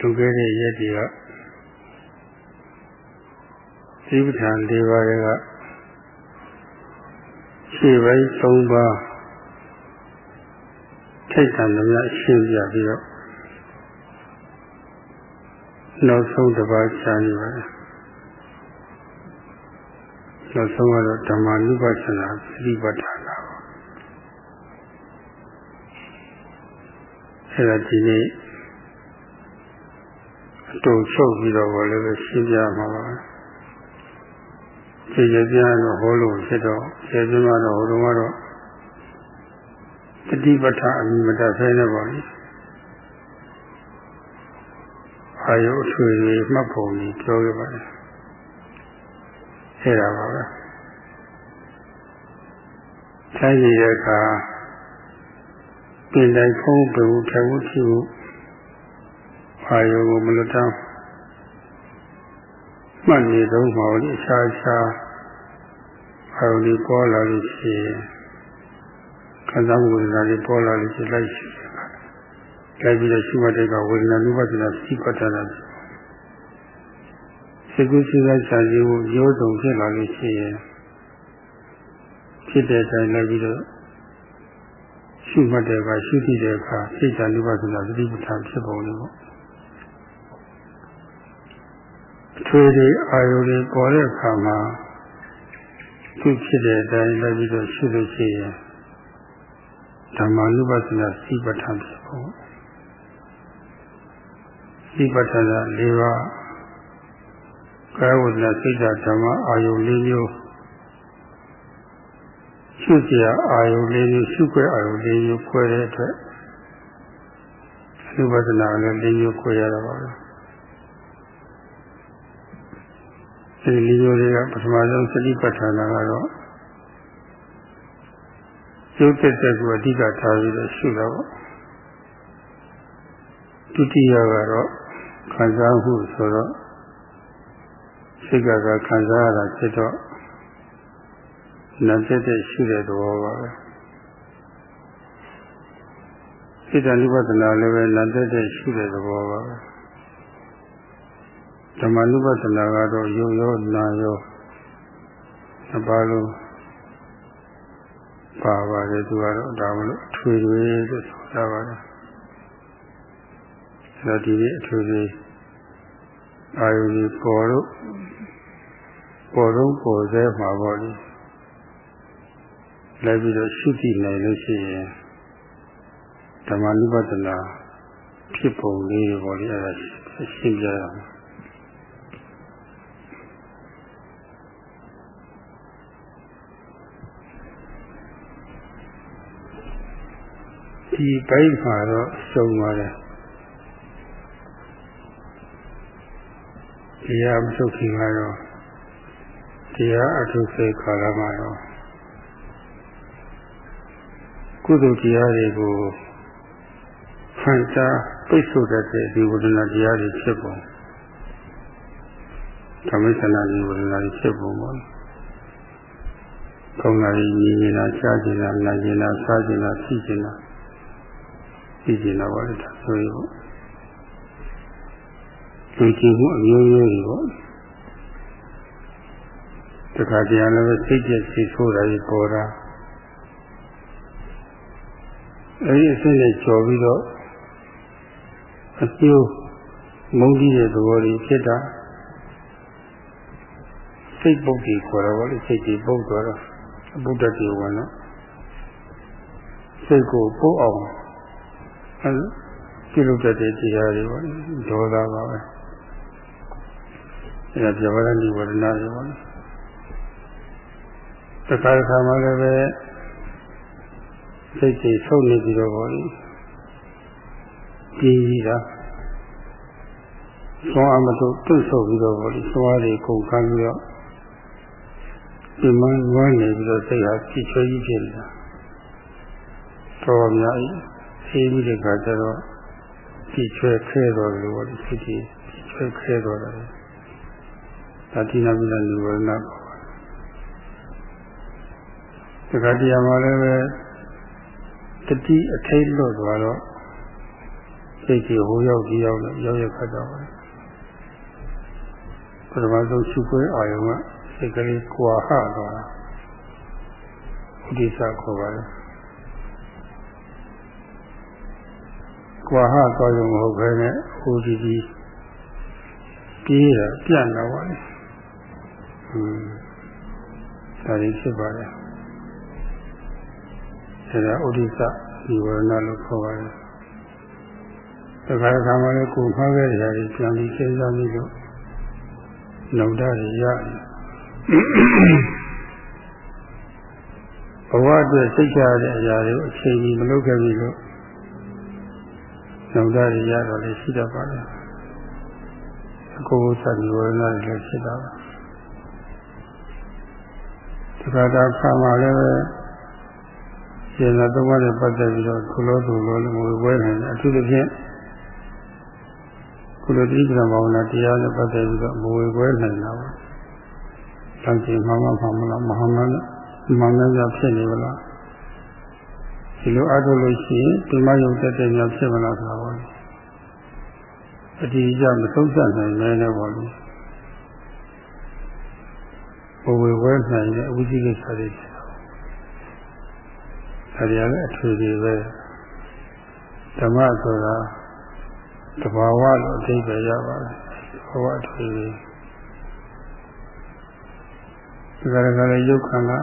လူခဲ့တဲ့ရက်တွေကသီပ္ပံ၄ပါးတွေကခြေပိုင်း၃ပါးထိတ်ဆန်လည်းများရှင်းပြပြီးတော့နောက်ဆုံးတစ်ပါးချာနေပါတယ်နောက်ဆုံးကတော့ဓမ္မနုပါဒနာသတိပဋ္ဌာန်ပါအဲ့ဒါဒီနေ့အ တူချုပ်ပြီးတော့ဘောလည်းပဲရှင်းပြမှာပါခြေရပြတော့ဟောလို့ဖြစ်တော့ခြေပြမတော့ဟိုတုန်းကတော့တတိပဋ္ဌာအမိမတဆဲနေပါလိအာယုအထွေတွေမှတ်ပုံကြီးပြောခဲ့ပါတယ်အဲ့ဒါပါပဲဆိုင်ရတဲ့အခါပြင်တိုင်းဖုံးပူထဝုတိဟု အာယုကိုမလွတ်တမ်းမှတ်နေတော့မှလည်းအခြားခြားအာယုဒီပေါ်လာလို့ရှိရင်ခံစားမှုဝေဒနာတွေပေါ်လာလို့ရှိလိုက်ရှိလိုက်ပြီးတော့ရှိမှတဲ့ကဝေဒနာနုပဒနာစိပ္ပတ္တနာစိတ်ကူးစိတ်ကစာကြည့်ဖို့ရိုးစုံဖြစ်လာလို့ရှိရင်ဖြစ်တဲ့အတိုင်းလိုက်ပြီးတော့ရှိမှတဲ့ကရှိသည့်တဲ့အခါစိတ်ဓာတ်နုပဒနာသတိပဋ္ဌာန်ဖြစ်ပုံလေး ပေါ့အထွေတွေအာယုတွေပေါ်တဲ့အခါမှာသူဖြစ်တဲ့အတိုင်းလိုက်ပြီးတော့ရှိလို့ရှိရင်ဓမ္မနုပဒနာစိပ္ပတ္ဌာန်ဖြစ်ပုံစိပ္ပတ္ဌာန်၄ပါးကာယဝဒနာစိတ်ဓာတ်ဓမ္မအာယု၄မျိုးရှုစရာအာယု၄မျိုးရှုခွဲအာယု၄မျိုးခွဲတဲ့အတွက်အနုပဒနာလည်း၄မျိုးခွဲရတာပါပဲ ဒီလေးမျိုးတွေကပထမဆုံးစတိပဋ္ဌာနာကတော့ရုပ်သက်သက်ကိုအဓိကထားပြီးတော့ရှုတာပေါ့ဒုတိယကတော့ခံစားမှုဆိုတော့စိတ်ကကခံစားရတာဖြစ်တော့နာသက်သက်ရှုတဲ့သဘောပါပဲစိတ်တဏှုပဒနာလည်းပဲနာသက်သက်ရှုတဲ့သဘောပါပဲ ဓမ္မနုပဒနာကတော့ယုံရောနာရောအပါလုံးပါပါတယ်သူကတော့ဒါမလို့အထွေထွေလို့ဆိုတာပါတယ်အဲဒါဒီနေ့အထွေထွေအာယုန်ပေါ်တော့ပေါ်တော့ပေါ်စေမှာပေါ့လေလိုက်ပြီးတော့ရှုကြည့်နိုင်လို့ရှိရင်ဓမ္မနုပဒနာဖြစ်ပုံလေးပေါ့လေအဲဒါရှင်းပြရအောင် ဒီဘိုက်မှာတော့စုံပါတယ်တရားမထုတ်ခင်ကတော့တရားအထုစေခါရမှာတော့ကုသိုလ်တရားတွေကိုခံစားပိတ်ဆို့တတ်တဲ့ဒီဝိဒနာတရားတွေဖြစ်ပုံဓမ္မစနာဒီဝိဒနာတွေဖြစ်ပုံပေါ့ကောင်းတာကြီးမြင်နေတာကြားနေတာနားနေတာစားနေတာသိနေတာ သိနေတာပါလေဒါဆိုရင်ပေါ့လူကြည့်မှုအမျိုးမျိုးတွေပေါ့တခါတည်းလည်းစိတ်ကျစိတ်ဆိုးတာကြီးပေါ်တာအဲဒီအစစ်နဲ့ကြော်ပြီးတော့အကျိုးမုန်းကြီးတဲ့သဘောတွေဖြစ်တာစိတ်ပုတ်ကြီးခေါ်တော့လေစိတ်ကြီးပုတ်သွားတော့အဘုဒ္ဓတေဝင်တော့စိတ်ကိုပုတ်အောင် အဲပြုလုပ်တတ်တဲ့တရားတွေပေါ့ဒေါသပါပဲအဲဒါပြဘာရဏိဝရဏတွေပေါ့တခါတခါမှလည်းပဲစိတ်ကြီးဆုံးနေပြီးတော့ပေါ့ဒီကြီးတာသွားအမတို့တွတ်ဆုပ်ပြီးတော့ပေါ့ဒီသွားတွေကုန်ကမ်းပြီးတော့ဒီမှန်ဝမ်းနေပြီးတော့စိတ်ဟာကြည်ချွေးကြီးဖြစ်နေတာတော်များ အေးပြီးတဲ့ခါကျတော့ကြည်ချွေးခဲတော်လို့ပေါ့ဒီစိတ်ကြီးကြည်ချွေးခဲတော်တယ်ဒါတိနာမိနာနိဝရဏပေါ့တခါတည်းမှာလည်းပဲတတိအထိတ်လွတ်သွားတော့စိတ်ကြီးဟိုရောက်ဒီရောက်နဲ့ရောက်ရခတ်တော့တယ်ပထမဆုံးရှုခွဲအာယုံကစိတ်ကလေးကွာဟသွားတာဥဒိစ္စခေါ်ပါတယ် ကွာဟသွားရုံမဟုတ်ဘဲနဲ့ဟိုဒီဒီပြေးတာပြန့်တော့ပါလေဟွန်းဒါရင်းဖြစ်ပါတယ်ဒါကဥဒိစ္စဒီဝရဏလို့ခေါ်ပါတယ်တခါတခါမှလည်းကိုမှားခဲ့တဲ့အရာတွေပြန်ပြီးစဉ်းစားပြီးတော့လုံတာရရဘဝအတွက်စိတ်ချရတဲ့အရာတွေကိုအချိန်ကြီးမလုပ်ခဲ့ပြီလို့ လုံတာရရတော့လည်းရှိတတ်ပါလေအကိုယ်စသည်ဝရဏတွေလည်းဖြစ်တာပါဒီကတာခါမှလည်းပဲရှင်သာသုံးပါးနဲ့ပတ်သက်ပြီးတော့ကုလို့သူလို့ငွေပွဲနေတယ်အထူးသဖြင့်ကုလိုတိပ္ပံဘာဝနာတရားနဲ့ပတ်သက်ပြီးတော့မဝေခွဲနိုင်တာပါ။တန်ကြီးမှမမှမလားမဟာမနဲ့မဟာမကြဖြစ်နေမလား။ ဒီလိုအားထုတ်လို့ရှိရင်ဒီမယုံတက်တဲ့များဖြစ်မလားဆိုတာပါ။အတိအကျမသုံးသပ်နိုင်လည်းလည်းပါလို့ဘဝေခွဲနိုင်တဲ့အဝိဇ္ဇိကိစ္စတွေဖြစ်တာ။ဒါကြလည်းအထွေထွေပဲဓမ္မဆိုတာတဘာဝလို့အဓိပ္ပာယ်ရပါတယ်ဘဝအထွေဒီကရကလည်းယုတ်ခန္ဓာ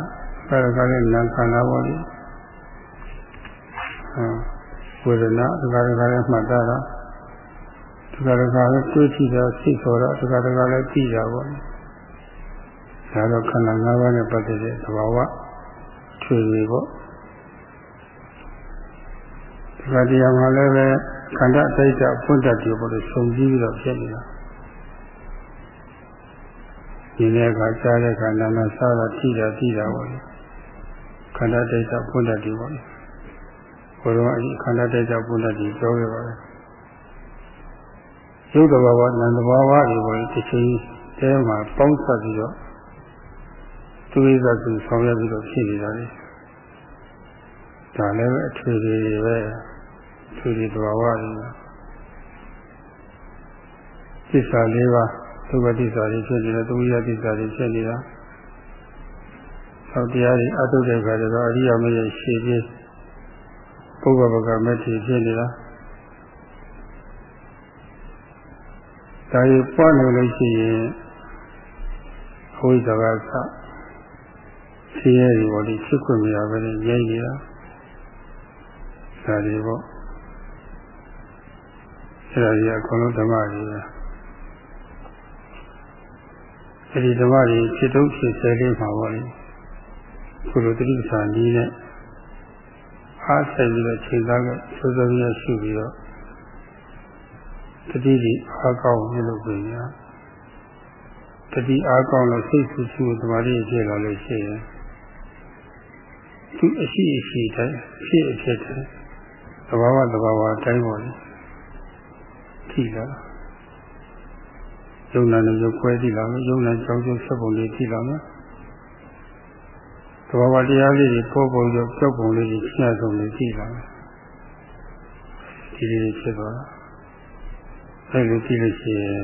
ကရကလည်းနာခန္ဓာပေါ့လေ ဝေဒနာဒီကရကလည်းမှတ်တာဒီကရကလည်းတွေးကြည့်တာစိတ်ဆိုတော့ဒီကရကလည်းကြည့်တာပေါ့ဒါတော့ခန္ဓာ၅ပါးနဲ့ပတ်သက်တဲ့သဘာဝထွေတွေပေါ့ဒီကတရားမှာလည်းပဲခန္ဓာစိတ်ကဖွင့်တတ်တယ်ပေါ့လေဆုံကြည့်ပြီးတော့ဖြစ်နေတာဒီနေ့ကကြားတဲ့ခန္ဓာမှာစားတာထိတာထိတာပေါ့လေခန္ဓာစိတ်ကဖွင့်တတ်တယ်ပေါ့လေ ဘုရားအခန္ဓာစိတ်ကဖွင့်တတ်တယ်ပြောခဲ့ပါတယ်ရုပ်တဘာဝနာမ်တဘာဝတွေပေါ့လေတစ်ချိန်တည်းမှာပေါင်းစပ်ပြီးတော့သူ့ရည်သူဆောင်ရွက်ပြီးတော့ဖြစ်နေတာလေဒါလည်းပဲအထွေထွေပဲသူဒီသဘာဝတွေသစ္စာလေးပါးသုဘသစ္စာတွေဖြစ်နေတယ်သုဝိယသစ္စာတွေဖြစ်နေတာသောတရားတွေအတုတဲ့ခါကျတော့အရိယာမရဲ့ရှေ့ပြေး ပုဗ္ဗဗကမက်တီဖြစ်နေတာဒါရီပွားနေလို့ရှိရင်အဝိဇ္ဇာကဆဆင်းရဲတွေပေါ်ဒီဖြစ်ခွင့်မရဘဲနဲ့ရဲရတာဒါတွေပေါ့အဲ့ဒါကြီးအကုန်လုံးဓမ္မကြီးပဲအဲ့ဒီဓမ္မကြီးဖြစ်တော့ဖြစ်ဆဲလေးမှာပေါ့လေခုလိုတိပ္ပာနီးနဲ့ အားဆိုင်ပြီးတော့ချိန်သားကစိုးစိုးရရှိပြီးတော့တတိတိအားကောင်းပြုလုပ်ပြင်ရတတိအားကောင်းလို့စိတ်ဆူဆူဓမ္မကြီးဖြစ်လာလို့ရှိရင်သူအရှိအရှိတိုင်းဖြစ်အဖြစ်တိုင်းသဘာဝသဘာဝတိုင်းပေါ်လေထိလာယုံနာနဲ့ရုပ်ခွဲထိလာမယ်ယုံနာကြောင်းကျုပ်ဆက်ပုံလေးထိလာမယ်သ ဘာဝတရားလေးတွေပေါ်ပေါ်ရောကြောက်ပုံလေးတွေရှင်းဆုံးလေးထိလာမယ်ဒီလေးဖြစ်သွားတာအဲလိုကြည့်လို့ရှိရင်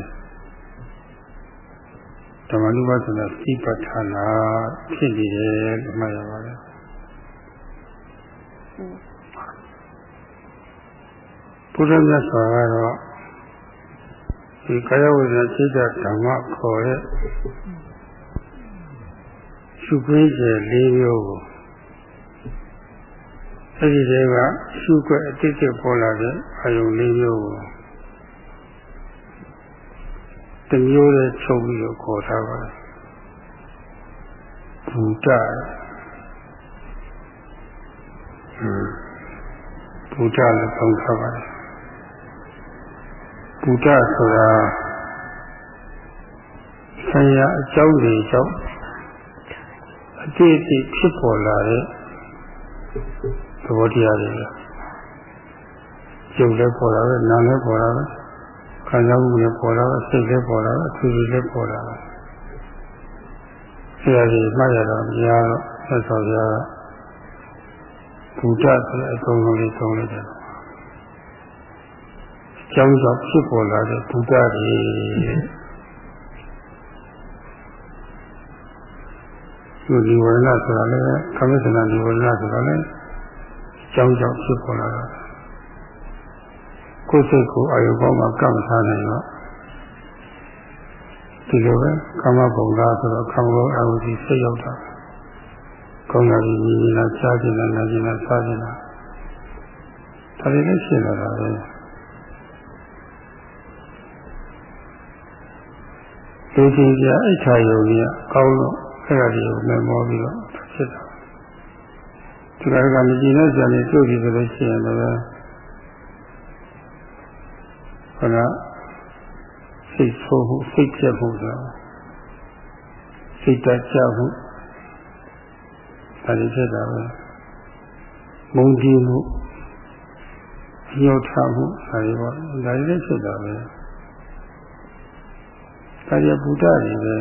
ဓမ္မနုပါဒနာစိပဋ္ဌာနာဖြစ်နေတယ်လို့မှတ်ရပါတယ်ဘုရားမြတ်စွာကတော့ဒီကာယဝိဇ္ဇာစိတ်ဓမ္မခေါ်တဲ့ ရှုခွင့်ကျ၄မျိုးကိုအဲဒီတည်းကရှုခွင့်အတိတ်ကပေါ်လာတဲ့အာယုံ၄မျိုးကိုတမျိုးနဲ့ချုပ်ပြီးတော့ခေါ်ထားပါတယ်ဘူတဘူတလည်းပေါင်းထားပါတယ်ဘူတဆိုတာဆရာအကြောင်းတွေကြောင့် အတိအကျဖြစ်ပေါ်လာတဲ့သဘောတရားတွေလားကျုပ်လည်းပေါ်လာပဲနာမ်လည်းပေါ်လာပဲခံစားမှုလည်းပေါ်လာပဲစိတ်လည်းပေါ်လာပဲအထူးလည်းပေါ်လာပဲဆရာကြီးမှတ်ရတော့များတော့ဆက်ဆောင်ရတာဘူတဆိုတဲ့အသုံးလုံးလေးသုံးလိုက်တယ်ကြောင်းကြောင့်ဖြစ်ပေါ်လာတဲ့ဘုဒ္ဓတွေ သူဒီဝရဏဆိုတာလည်းကမ္မစနာဒီဝရဏဆိုတာလည်းကြောင်းကြောင့်ဖြစ်ပေါ်လာတာကိုယ်စိတ်ကိုအာယုဘောမှာကပ်မထားနိုင်တော့ဒီလိုပဲကာမဘုံသားဆိုတော့ကာမဘုံအာဝတိစိတ်ရောက်တာကောင်းတာကြီးညီညီလားစားခြင်းလားနာခြင်းလားစားခြင်းလားဒါတွေလည်းဖြစ်လာတာပဲလူချင်းကြအိတ်ခါယုံကြီးကောင်းလို့ အဲ့ဒါတွေကိုမမောပြီးတော့ဖြစ်တာဒီကကမကြည့်တဲ့ဇာတ်လေးတွေ့ပြီးဆိုလို့ရှိရင်လည်းခဏစိတ်ဆိုးမှုစိတ်ပြတ်မှုဆိုစိတ်တကြမှုဒါတွေဖြစ်တာပဲမုန်းကြည့်မှုရောက်ထမှုဒါတွေပေါ့ဒါတွေလည်းဖြစ်တာပဲဒါရဗုဒ္ဓတွေပဲ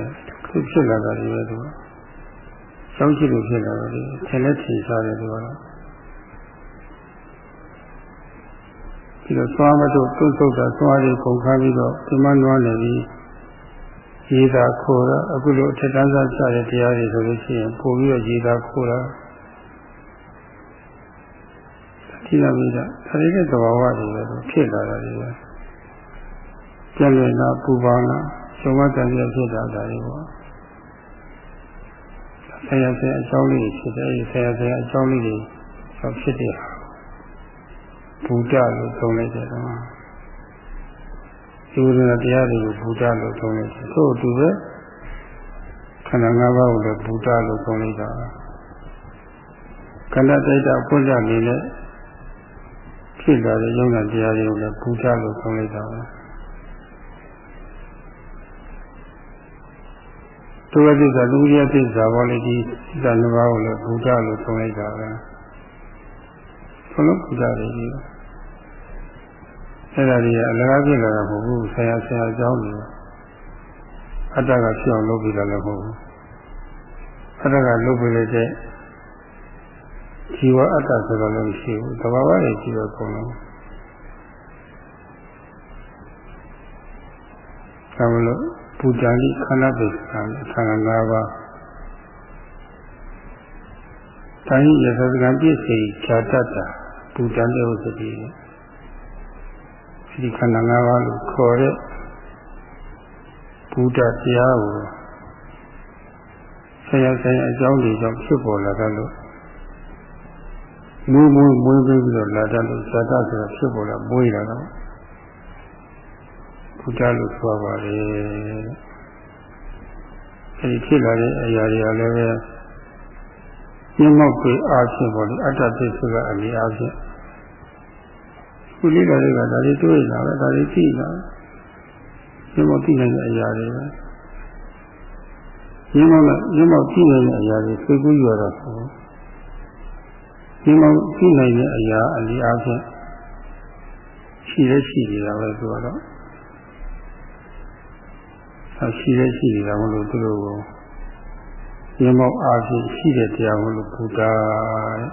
ဖြစ်ဖြစ်လာတာတွေပဲသူကျော င်းရှိလို့ဖြစ်လာတယ်ထင်လက်ထင်ရှားတယ်သူကတော့ဒီတော့သွားမတို့တွန့်ဆုတ်တာသွားရီကုန်ခါပြီးတော့ဒီမှနွားနေပြီးရေးတာခိုးတာအခုလိုအထက်တန်းစားချတဲ့တရားတွေဆိုလို့ရှိရင်ပို့ပြီးတော့ရေးတာခိုးတာဒီလိုမျိုးဒါတွေတဲ့သဘာဝတွေပဲဖြစ်လာတာတွေပဲကျန်ရနာပူပါနာရှင်ဝတ္တန်ပြဖြစ်တာဒါတွေပေါ့ ဆရာဆရာအကြောင်းလေးဖြစ်တယ်ဆရာဆရာအကြောင်းလေးတွေဆိုဖြစ်တဲ့ဟာဘုဒ္ဓလို့သုံးလိုက်တယ်ကွာဒီလိုတရားတွေကိုဘုဒ္ဓလို့သုံးလိုက်တယ်သို့အတူပဲခန္ဓာ၅ပါးကိုလည်းဘုဒ္ဓလို့သုံးလိုက်တာခန္ဓာတိုက်တာဖွင့်ကြနေနဲ့ဖြစ်လာတဲ့ယုံနာတရားတွေကိုလည်းဘုဒ္ဓလို့သုံးလိုက်တာပဲ သူဝိသလူရသစ္စာဘောလေဒီသစ္စာနှစ်ပါးကိုလည်းဘုရားလို့ဆုံးလိုက်တာပဲဘုလုံးဘုရားတွေကြီးအဲ့ဒါကြီးအလကားပြလာတာမဟုတ်ဘူးဆရာဆရာအကြောင်းတွေအတ္တကဖြစ်အောင်လုပ်ပြီးတာလည်းမဟုတ်ဘူးအတ္တကလုပ်ပြီးလိုက်တဲ့ဇီဝအတ္တဆိုတော့လည်းမရှိဘူးတဘာဝရဲ့ရှိတော့ကုန်လုံးဒါမလို့ ပူဇာလိခန္ဓာပစ္စံခန္ဓာ၅ပါးတိုင်းရသကံပြည့်စုံခြာတတ်တာပူဇာလိဥစ္စတိဒီခန္ဓာ၅ပါးလို့ခေါ်တဲ့ဘုဒ္ဓတရားကိုဆရာဆရာအကြောင်းတွေကြောင့်ဖြစ်ပေါ်လာတယ်လို့မွေးမွေးမွေးပြီးတော့လာတယ်လို့ဇာတဆိုတာဖြစ်ပေါ်လာမွေးလာတော့ ဘုရားလို့ဆိုပါလေအဲဒီဖြစ်လာတဲ့အရာတွေကလည်းပဲမျက်မှောက်တွေအားဖြင့်ပေါ့လေအတ္တသစ္စာကအလေးအားဖြင့်ခုလေးလာတွေကဒါတွေတွေ့လာပဲဒါတွေသိလာမျက်မှောက်သိနိုင်တဲ့အရာတွေပဲမျက်မှောက်ကမျက်မှောက်သိနိုင်တဲ့အရာတွေသိကူးရတော့ဆိုမျက်မှောက်သိနိုင်တဲ့အရာအလေးအားဖြင့်ရှိရရှိနေတာပဲဆိုတော့အ ရှိရရှိနေတာမလို့သူတို့ကိုရမောက်အားဖြင့်ရှိတဲ့တရားမလို့ဘုရားတဲ့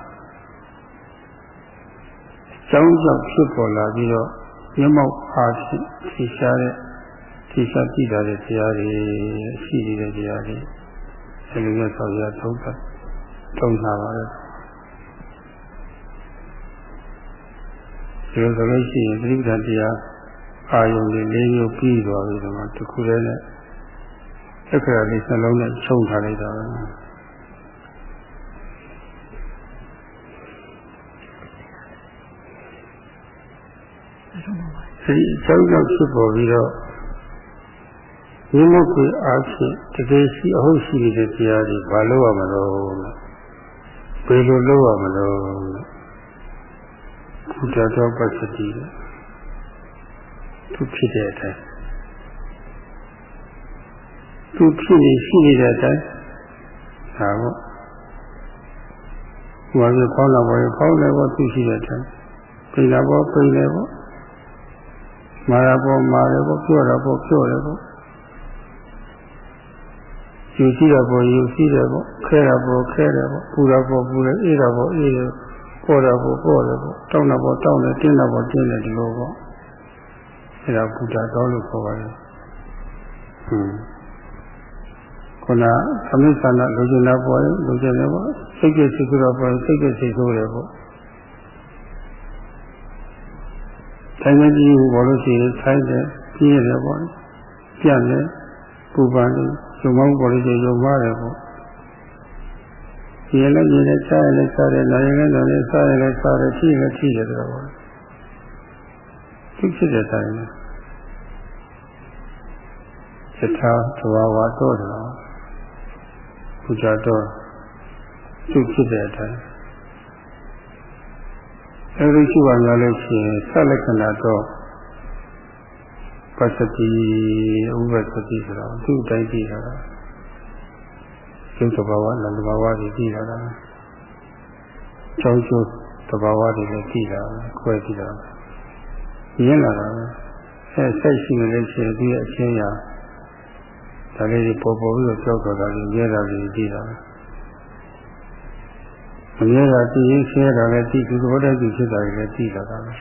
ကျောင်းကြောင့်ဖြစ်ပေါ်လာပြီးတော့ရမောက်အားဖြင့်ထိရှားတဲ့ထိရှားကြည့်တာတဲ့တရားတွေရှိနေတဲ့တရားတွေအဲလိုမျိုးဆောက်ရသုံးတာသုံးတာပါလေဒီလိုဆိုလို့ရှိရင်သတိပဋ္ဌာန်တရားအာယုန်လေးလေးမျိုးပြီးသွားပြီဒီမှာတစ်ခုတည်းနဲ့ သက်ခရာလေးနှလုံးနဲ့ချုံထားလိုက်တာဒီအကြောင်းကြောင့်ဖြစ်ပေါ်ပြီးတော့ဒီမုတ်ကိုအားဖြင့်တကယ်ရှိအဟုတ်ရှိနေတဲ့တရားတွေဘာလို့ရမလို့ဘယ်လိုလုပ်ရမလို့ဘုရားတော်ပစ္စတိသူဖြစ်တဲ့အတိုင်း သူဖြစ်နေရှိနေတဲ့အတိုင်းဒါပေါ့ဟိုကဖောင်းလာပေါ်ရင်ဖောင်းတယ်ပေါ့သူရှိတဲ့အတိုင်းပိန်လာပေါ်ပိန်တယ်ပေါ့မာရပေါ်မာတယ်ပေါ့ပြောတာပေါ့ပြောတယ်ပေါ့ယူရှိတာပေါ်ယူရှိတယ်ပေါ့ခဲတာပေါ်ခဲတယ်ပေါ့ပူတာပေါ်ပူတယ်အေးတာပေါ်အေးတယ်ပေါ်တာပေါ်ပေါ်တယ်ပေါ့တောင်းတာပေါ်တောင်းတယ်တင်းတာပေါ်တင်းတယ်ဒီလိုပေါ့အဲဒါဘုရားတော်လို့ခေါ်ပါတယ်ဟွန်း ခုနသမစ္ဆန္ဒလိုချင်တာပေါ်ရင်လိုချင်တယ်ပေါ့စိတ်ကစိတ်ဆိုတော့ပေါ်ရင်စိတ်ကစိတ်ဆိုတယ်ပေါ့တိုင်းမကြီးဘောလို့ရှိရင်ထိုင်းတယ်ပြည့်တယ်ပေါ့ပြတ်တယ်ပူပန်တယ်ရုံမောင်းပေါ်လို့ရှိရင်ရုံမားတယ်ပေါ့ဒီလည်းဒီလည်းစားရလည်းစားတယ်နိုင်လည်းနိုင်လည်းစားရလည်းစားတယ်ထိလည်းထိတယ်တော့ပေါ့သိဖြစ်တဲ့တိုင်းစထာသဘာဝတော့တယ် ပူဇာတော့သူဖြစ်တဲ့အတိုင်းအဲဒီရှိပါများလို့ရှိရင်ဆက်လက္ခဏာတော့ပစ္စတိဥပ္ပစ္စတိဆိုတော့သူ့အတိုင်းကြည့်တာကျုပ်သဘာဝနံသဘာဝတွေကြည့်တာလားကျောင်းကျိုးသဘာဝတွေလည်းကြည့်တာခွဲကြည့်တာရင်းလာတာအဲစိတ်ရှိနေလို့ရှိရင်ဒီအချင်းရာ ဒါလေးတွေပေါ်ပေါ်ပြီးတော့ကြောက်တော့တာလေးမြဲတာလေးကြည့်တာအမြဲတာတည်ရင်းဆဲတာလည်းတည်သူသဘောတည်းသူဖြစ်တာလည်းတည်လာတာပဲ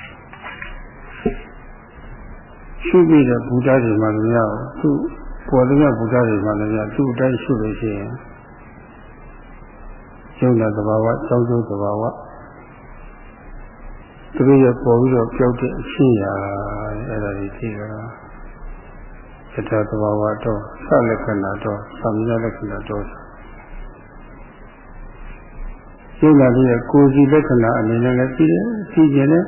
ရှုပြီးတဲ့ဘုရားတွေမှလည်းမရဘူးသူပေါ်တဲ့ဘုရားတွေမှလည်းမရသူ့အတိုင်းရှုလို့ရှိရင်ကျုံတဲ့သဘာဝစောင်းကျုံသဘာဝသူတို့ရပေါ်ပြီးတော့ကြောက်တဲ့အချင်းရာအဲ့ဒါကြီးသိတာ ယထာသဘာဝတော့သလက္ခဏာတော့သံမြလက္ခဏာတော့ကျုံလာတဲ့ကိုယ်စီလက္ခဏာအနေနဲ့လည်းသိတယ်သိကျင်တယ်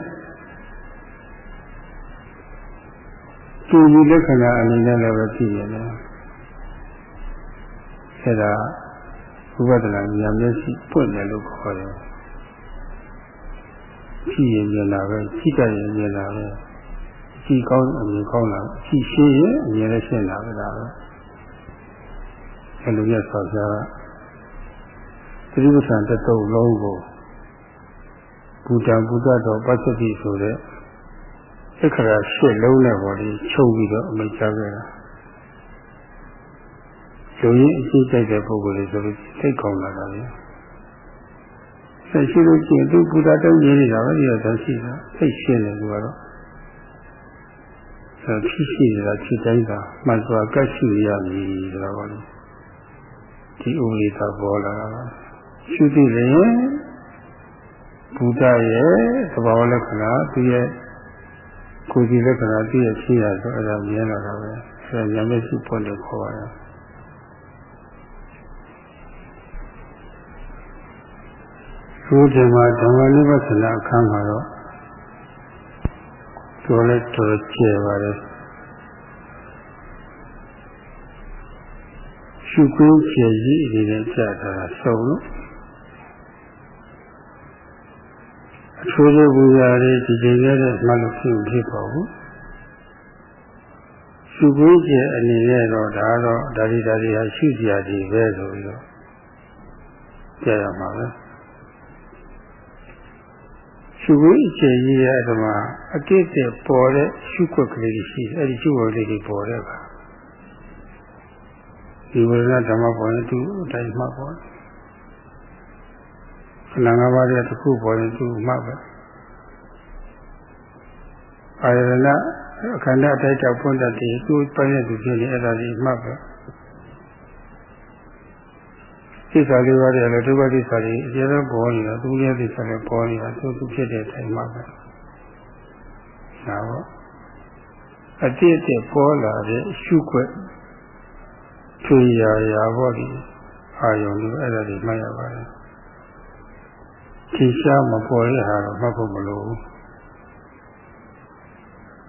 သူဒီလက္ခဏာအနေနဲ့လည်းပဲသိရတယ်အဲဒါဥပဒနာဉာဏ်မျက်စိပွင့်တယ်လို့ခေါ်တယ်ကြည့်ရင်မြင်တာပဲကြည့်တတ်ရင်မြင်တာပဲ ကြည့်ကောင်းအမြင်ကောင်းတာကြည့်ရှင်းရင်အမြင်လည်းရှင်းတာပဲဒါပဲအဲလိုရဆော်ကြတာသတိပဋ္ဌာန်တစ်သုတ်လုံးကိုဘုဒ္ဓဘုဒ္ဓတော်ပစ္စတိဆိုတဲ့အခရာရှစ်လုံးနဲ့ပေါ်ဒီချုပ်ပြီးတော့အမိတ်ချခဲ့တာလူရင်းအရှိတိုက်တဲ့ပုဂ္ဂိုလ်တွေဆိုလို့သိကောင်းလာတာလေဆက်ရှိလို့ရှိရင်သူဘုရားတုံးကြီးနေတာပဲဒီတော့ရှိတာသိရှင်းတယ်သူကတော့အဲ ဖြစ်ရှိနေတာဖြစ်တိုင်းသာမှန်စွာကတ်ရှိရမည်ဆိုတော့လေဒီဥပဒေသာပေါ်လာတာရှုသိရင်ဘုရားရဲ့သဘာဝလက္ခဏာသူရဲ့ကိုယ်ကြီးလက္ခဏာသိရရှိရဆိုအဲ့ဒါမြင်လာတာပဲအဲဉာဏ်မျက်စိပွင့်လို့ခေါ်ပါတယ်ဘုရားမှာဓမ္မနိဗ္ဗာန်အခန်းမှာတော့ တော်လဲတော်ကျဲပါတယ်ရှုခွင့်ကျဲကြီးအနေနဲ့ကြာတာဆုံးလို့အထူးသေးဘူးရာလေးဒီချိန်ရတဲ့မှလို့ဖြစ်ဖြစ်ပါဘူးရှုခွင့်ကျဲအနေနဲ့တော့ဒါတော့ဒါဒီဒါဒီဟာရှုကြရည်ပဲဆိုပြီးတော့ကြာရမှာပဲ ရှုခွင့်အခြေကြီးရဲ့အဓမ္မအတိတ်တဲ့ပေါ်တဲ့ရှုခွက်ကလေးရှိတယ်အဲဒီရှုခွက်လေးတွေပေါ်တဲ့အခါဒီဝိရဏဓမ္မပေါ်ရင်သူအတိုင်းမှပေါ်တယ်ခန္ဓာ၅ပါးရဲ့တစ်ခုပေါ်ရင်သူမှပဲအာရဏအခန္ဓာအတိုက်တောက်ပွင့်တတ်တယ်သူပိုင်းတဲ့သူဖြစ်နေအဲ့ဒါကြီးမှပဲ သစ္စာလေးပါးတွေလည်းဒုက္ခသစ္စာတွေအကျဉ်းဆုံးပေါ်နေတာသူရဲ့သစ္စာလည်းပေါ်နေတာသူသူဖြစ်တဲ့အချိန်မှာပဲ။ဒါပေါ့အတိတ်ကပေါ်လာတဲ့ရှုခွက်ချွေရာရာပေါ့ဒီအာယုံတွေအဲ့ဒါတွေမှတ်ရပါတယ်။ထင်ရှားမပေါ်ရဟာတော့မှတ်ဖို့မလိုဘူး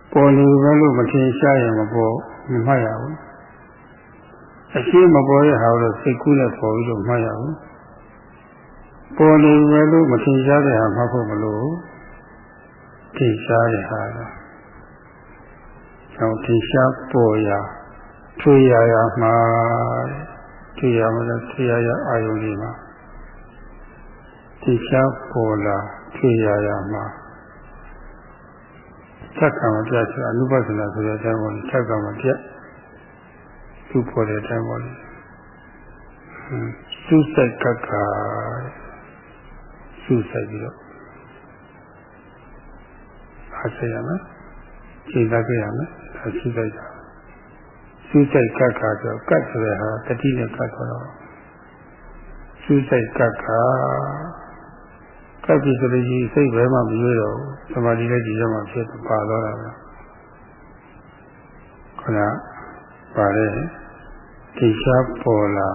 ။ပေါ်နေပဲလို့မထင်ရှားရင်မပေါ်မမှတ်ရဘူး။ အရှိမပေါ်ရဟာလို့စိတ်ကူးနဲ့ပေါ်ပြီးတော့မှတ်ရဘူးပေါ်နေပဲလို့မထင်ရှားတဲ့ဟာမှတ်ဖို့မလိုထင်ရှားတဲ့ဟာတော့ကျွန်ထင်ရှားပေါ်ရထွေရရမှာထွေရမှာထွေရရအာယုန်ဒီမှာထင်ရှားပေါ်လာထွေရရမှာသက္ကံမပြတ်ဆိုအနုပသနာဆိုတဲ့အတိုင်းကိုသက္ကံမပြတ် သူ့ပေါ်တဲ့အတိုင်းပေါ့လေစူးစိုက်ကကစူးစိုက်ပြီးတော့အားဆက်ရမယ်ချိန်သားခဲ့ရမယ်ဒါရှိလိုက်တာစူးစိုက်ကတ်ခါဆိုကတ်ဆိုတဲ့ဟာတတိနဲ့ကတ်ဆိုတော့စူးစိုက်ကတ်ခါကတ်ပြီဆိုလို့ရှိရင်စိတ်ဘဲမှမရွေးတော့ဘူးသမာဓိလည်းဒီရမှာဖြစ်ပါတော့တာပဲခဏ ပါတယ်ထိရှားပေါ်လာ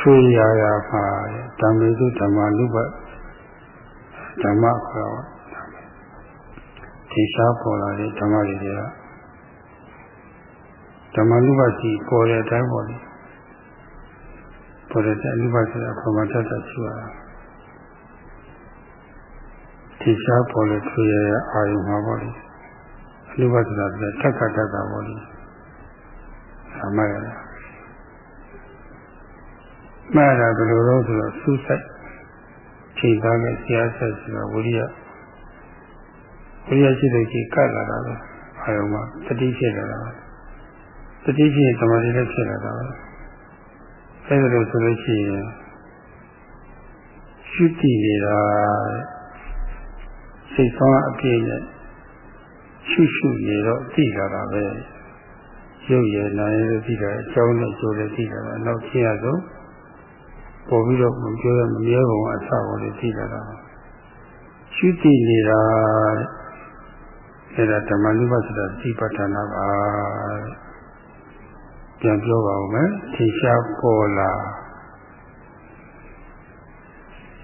ထွေရရာမှာဓမ္မေစုဓမ္မလူပဓမ္မခေါ်ထိရှားပေါ်လာတဲ့ဓမ္မတွေတွေကဓမ္မလူပစီပေါ်တဲ့အတိုင်းပေါ်လေပေါ်တဲ့အလူပဆိုတာပမာတတ်တာရှိရတာထိရှားပေါ်လေထွေရရာအာယုမှာပေါ့လေအလူပဆိုတာတက်ခတ်တတ်တာပေါ့လေ အမှန်ရတယ်မှန်တာဘယ်လိုလဲဆိုတော့စူးစိုက်ချိန်သားနဲ့ဆရာဆက်ဆိုတော့ဝိရိယဝိရိယရှိတဲ့ကြီးကတ်လာတာပဲအာယုံမှာတတိဖြစ်လာတာတတိဖြစ်ရင်သမာဓိလည်းဖြစ်လာတာပဲအဲဒါလို့ဆိုလို့ရှိရင်ရှုတည်နေတာစိတ်ဆောင်းအပြည့်နဲ့ရှုရှုနေတော့သိလာတာပဲ ရုပ်ရည်နာရည်သိတာအကြောင်းနဲ့ကျိုးလည်းသိတာပဲနောက်ဖြစ်ရဆုံးပေါ်ပြီးတော့မပြောရမမြဲပုံအဆပေါ်လေးသိလာတာရှုတည်နေတာအဲ့ဒါဓမ္မနုပသတာသိပဋ္ဌာနာပါပြန်ပြောပါဦးမယ်ထင်ရှားပေါ်လာ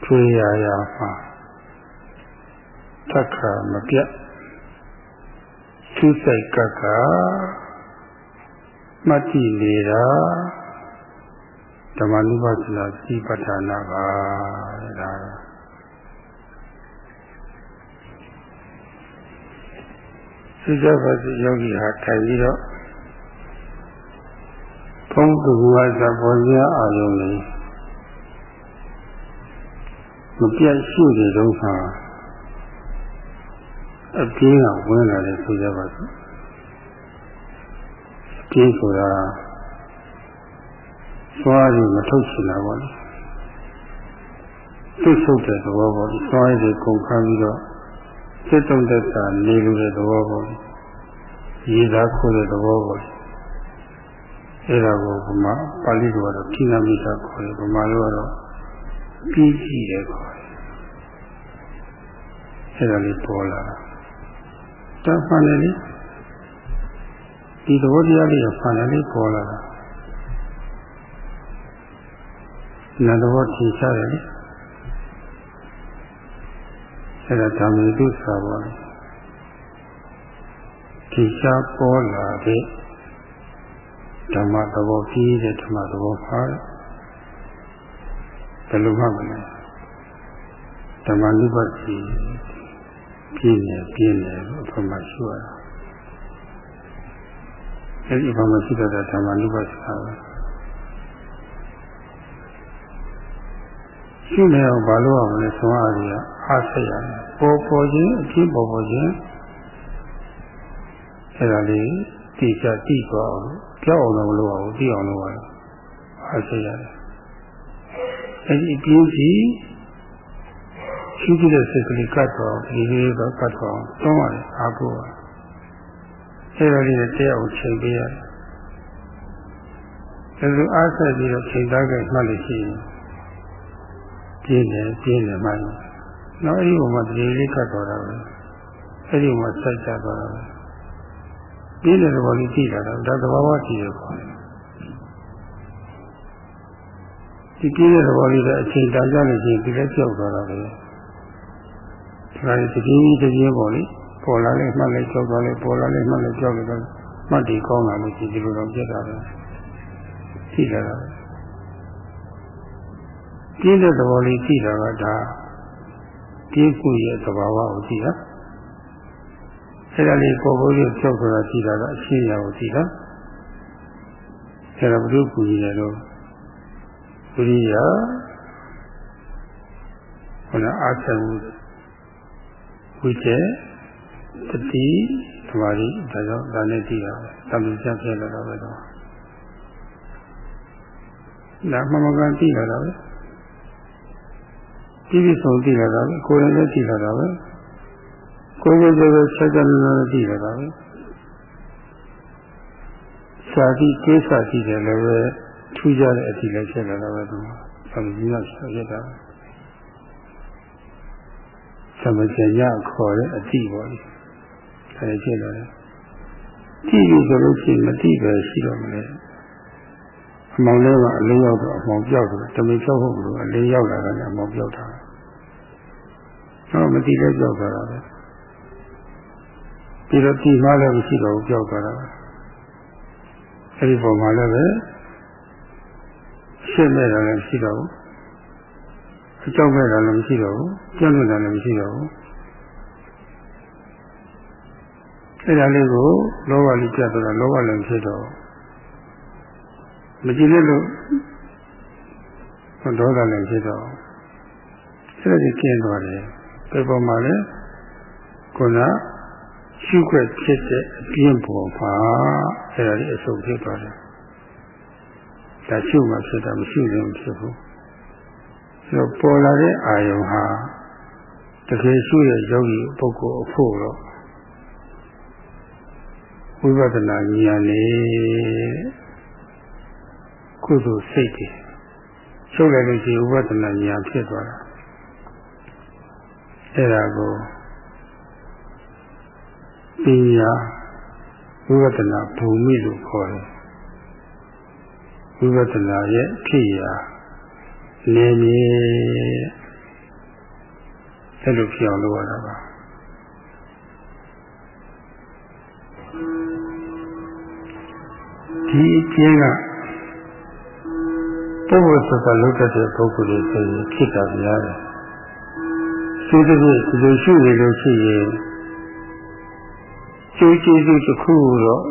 ထွေးရရမှာတက္ခမပြတ်သူစိတ်ကက မှတ်ကြည့်နေတာဓမ္မနုပါဒနာစီပဋ္ဌာနာပါဒါစိတ်ဘတ်ယောဂီဟာထိုင်ပြီးတော့ဘုံကူဝါသဘောရအာယုံလေးမပြတ်ရှိနေတော့ဟာအပြင်းကဝင်လာတယ်ဆိုကြပါစို့အ ပြင်းဆိုတာသွားပြီးမထုတ်ချင်တာပေါ့လေသူ့ဆုပ်တဲ့သဘောပေါ့လေသွားရည်ကုန်ခန်းပြီးတော့စိတ်တုံးသက်သာနေလို့တဲ့သဘောပေါ့လေရေသာခိုးတဲ့သဘောပေါ့လေအဲ့ဒါကိုဗမာပါဠိတော်ကတော့ခိနမိတာခေါ်တယ်ဗမာလိုကတော့ပြီးကြည့်တယ်ခေါ်တယ်အဲ့ဒါလေးပေါ်လာတာတဖန်လေ ဒီသဘောတရားလေးကဖန်လေပေါ်လာတာနာတော်ထင်ရှားတယ်လေအဲ့ဒါဓမ္မေတုစာပါလေထင်ရှားပေါ်လာတဲ့ဓမ္မသဘောကြီးတဲ့ဓမ္မသဘောပါဘယ်လိုမှမလဲဓမ္မနုပတိပြည့်နေပြည့်နေလို့အဖမရှိရတာ အဲဒီအဖမရှိတဲ့ဓမ္မနုပတိပါပဲရှိနေအောင်ဘာလို့အောင်လဲဆုံးအားရအားဆက်ရတယ်ပေါ်ပေါ်ချင်းအချင်းပေါ်ပေါ်ချင်းအဲဒါလေးတိကျတိသွားအောင်ကြောက်အောင်လို့မလုပ်အောင်သိအောင်လုပ်ရအားဆက်ရတယ်အဲဒီအပြင်းကြီးရှိကြတဲ့စိတ်ကလေးကတ်တော့ဒီလေးတော့ကတ်တော့သုံးရတယ်အားကိုး အဲဒါလေးနဲ့တရားကိုချိန်ပေးရတယ်အဲလိုအားဆက်ပြီးတော့ချိန်သားကြမှတ်လို့ရှိရင်ပြင်းတယ်ပြင်းတယ်မှန်းနောက်အဲ့ဒီဘုံမှာတရေလေးကတ်တော်တာပဲအဲ့ဒီဘုံမှာစိုက်ကြတော်တာပဲပြင်းတဲ့ဘောလေးကြည့်လာတာဒါသဘာဝကြည့်ရပါမယ်ဒီပြင်းတဲ့ဘောလေးကအချိန်တာကြလို့ရှိရင်ဒီလည်းကြောက်သွားတာပဲဒါတကြီးတကြီးပေါ့လေ ပေါ်လာလဲမှတ်လဲကြောက်သွားလဲပေါ်လာလဲမှတ်လဲကြောက်လဲမှတ်ဒီကောင်းလာလို့ဒီလိုတော့ပြတ်တာပဲကြည့်လာတာပဲပြင်းတဲ့သဘောလေးကြည့်တာကဒါပြင်းခုရဲ့သဘာဝကိုကြည့်တာအဲ့ဒါလေးကိုယ်ကိုယ်လေးကြောက်ဆိုတာကြည့်တာကအရှင်းရကိုကြည့်တာအဲ့ဒါဘုရုကူကြီးတယ်လို့ဝိရိယဟောလားအာသဝဝိကျေ တတိသမာဓိဒါကြောင့်ဒါနဲ့ကြည့်ရအောင်တမန်ကျဖြစ်လာတော့ပဲတော့ဒါမှမကန်ကြည့်လာတော့ပဲပြည့်ပြည့်စုံသိလာတာပဲကိုယ်လည်းသိလာတာပဲကိုယ်ကိုယ်ကိုယ်ဆက်ကြနေနေကြည့်ရတာပဲစာတိကိစ္စရှိတယ်လည်းပဲထူးခြားတဲ့အတိလည်းဖြစ်လာတာပဲသူကသမကြီးကဆက်ရတာသမကျညခေါ်တဲ့အတိပေါ့လေ အဲဖြစ်လာတယ်ကြည့်ပြီဆိုလို့ရှိရင်မတိပဲရှိတော့မလဲအမောင်လေးကအလင်းရောက်တော့အမောင်ပြောက်တယ်တမင်ပြောက်ဖို့လို့အလင်းရောက်လာတယ်အမောင်ပြောက်တာတော့မတိလည်းပြောက်သွားတာပဲပြီးတော့ဒီမှလည်းမရှိတော့ဘူးပြောက်သွားတာပဲအဲဒီပုံမှာလည်းပဲရှင်းမဲ့တာလည်းမရှိတော့ဘူးအကြောက်မဲ့တာလည်းမရှိတော့ဘူးကြက်မဲ့တာလည်းမရှိတော့ဘူး အဲဒါလေးကိုလောဘလေးပြတ်သွားတာလောဘလည်းဖြစ်တော့မကြည့်လို့ဒေါသလည်းဖြစ်တော့အဲဒါကြီးကျင်းသွားတယ်ဒီပုံမှာလည်းခုနရှုခွက်ဖြစ်တဲ့အပြင်းပေါ်မှာအဲဒါကြီးအဆုံးဖြစ်သွားတယ်ဒါရှုမှဖြစ်တာမရှိရင်မဖြစ်ဘူးအဲတော့ပေါ်လာတဲ့အာယုံဟာတကယ်ရှုတဲ့ယောဂီပုဂ္ဂိုလ်အဖို့တော့ ဝိပဿနာဉာဏ်နဲ့ကုသိုလ်စိတ်တွေချုပ်လိုက်လို့ရှိရင်ဝိပဿနာဉာဏ်ဖြစ်သွားတာအဲ့ဒါကိုပညာဝိပဿနာဘုံမိလို့ခေါ်တယ်ဝိပဿနာရဲ့ဖြစ်ရာနေမြေအဲ့လိုဖြစ်အောင်လုပ်ရတာပါ ဒီအကျင်းကပုဂ္ဂိုလ်ဆိုတာလုတ်တဲ့ပုဂ္ဂိုလ်တွေဆိုရင်ဖြစ်တာများတယ်ရှိတဲ့ဒီလိုရှိနေလို့ရှိရင်ကျိုးကျေးဇူးတစ်ခုတော့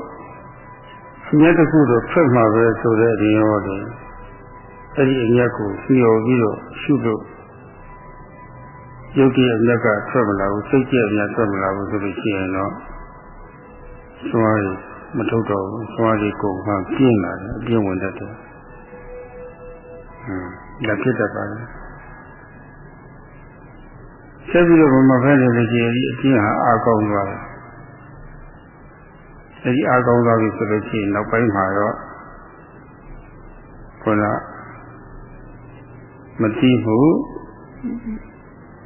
အမြတ်တစ်ခုတော့ထွက်မှာပဲဆိုတဲ့ဒီရောတယ်အဲ့ဒီအမြတ်ကိုလျော်ပြီးတော့ရှုလို့ယုတ်တိအမြတ်ကထွက်မလာဘူးစိတ်ကြအမြတ်ထွက်မလာဘူးဆိုလို့ရှိရင်တော့ သွားရမထုတ်တော့ဘူးသွားရကုန်မှပြင်းလာတယ်အပြင်းဝင်တတ်တယ်ဟမ်လက်ဖြစ်တတ်ပါလေဆက်ပြီးတော့မဖက်နေလို့ရှိရင်ဒီအကျင့်ဟာအာကောင်းသွားတယ်အဲဒီအာကောင်းသွားပြီဆိုလို့ရှိရင်နောက်ပိုင်းမှာတော့ခုနမတိဘူး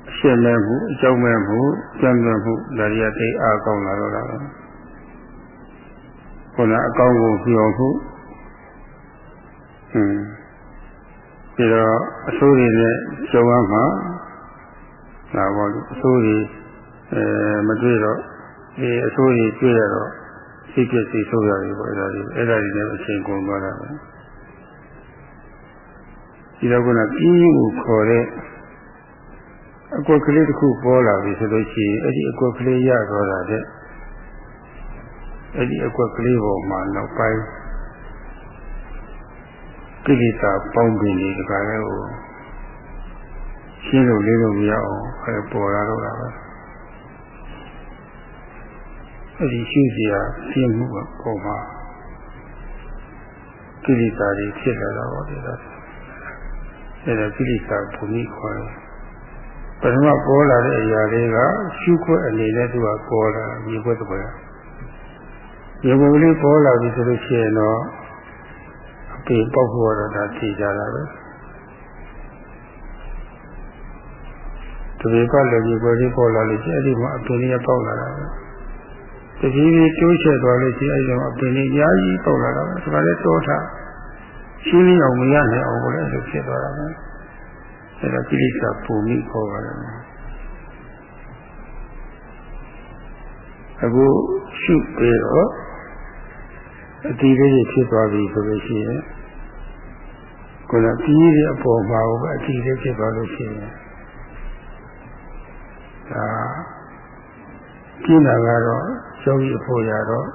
အရှင်းမဲ့မှုအကြောင်းမဲ့မှုကြံ့မဲ့မှုဒါရီတိတ်အာကောင်းလာတော့တာပဲ ခုနအကောင်းကိုပြောမှုဟွန်းပြီးတော့အဆိုးတွေနဲ့ကြုံရမှာဒါပေါ့လေအဆိုးတွေအဲမတွေ့တော့ဒီအဆိုးတွေတွေ့ရတော့စိတ်ပြည့်စိတ်ဆိုးရတယ်ပေါ့အဲ့ဒါတွေအဲ့ဒါတွေလည်းအချိန်ကုန်သွားတာပဲဒီတော့ကပြီးကိုခေါ်တဲ့အကွက်ကလေးတစ်ခုပေါ်လာပြီဆိုလို့ရှိရင်အဲ့ဒီအကွက်ကလေးရတော့တာတဲ့ အဲ့ဒီအကွက်ကလေးပေါ်မှာနောက်ပိုင်းကိလေသာပေါင်းပြီးဒီကလည်းဟိုရှင်းလို့လေးလို့မရအောင်အဲပေါ်လာတော့တာပဲအဲ့ဒီရှိစရာရှင်းမှုကပုံမှာကိလေသာတွေဖြစ်လာတာပေါ့ဒီတော့အဲ့ဒါကိလေသာဘုံကြီးခေါ်တယ်ပထမပေါ်လာတဲ့အရာလေးကရှုခွက်အနေနဲ့သူကပေါ်လာမြေခွက်တစ်ပွဲ ရေပုံလေးပေါ်လာပြီဆိုလို့ရှိရင်တော့အပေပေါက်ဖို့တော့ဒါသိကြတာပဲဒီကလည်းရေပုံလေးပေါ်လာလို့ရှိရင်အဲ့ဒီမှာအပေလေးပေါက်လာတာပဲတတိယတိုးချက်သွားလို့ရှိရင်အဲ့ဒီမှာအပေလေးအများကြီးပေါက်လာတာပဲဒါကလည်းတောထားရှင်းလင်းအောင်မရနိုင်အောင်လည်းအဲ့လိုဖြစ်သွားတာပဲအဲ့ဒါကိလေသာပုံမိခေါ်ပါတယ်အခုရှုပြီးတော့ အတိလေးတွေဖြစ်သွားပြီဆိုလို့ရှိရင်ကိုယ်ကပြီးရဲ့အပေါ်မှာပဲအတိလေးဖြစ်သွားလို့ရှိရင်ဒါကျင်းတာကတော့ယောဂီအဖို့ရတော့